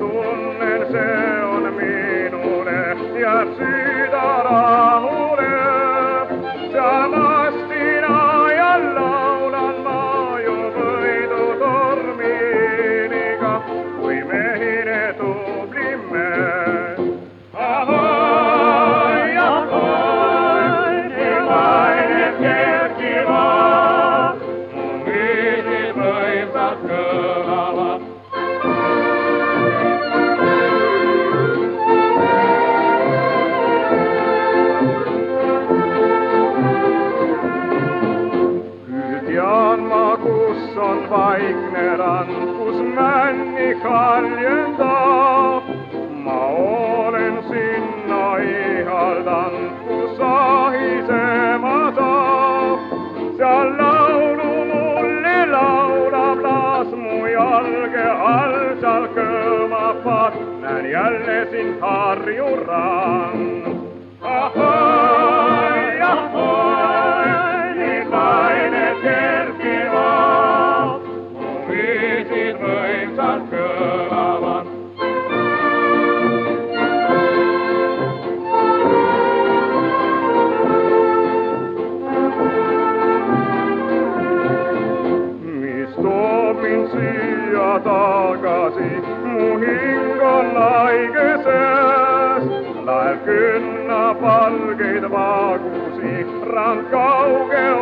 Oh. On rand, kus männi kaljendab. ma olen sinna ihaldanud, kus ahisema saab. seal laulu mulle laulab, las mu jalge all seal kõmab, näen jälle sind Harju loobin siia tagasi, mu hing on laigeses. Läheb künna valgeid vagusi, rand kaugel.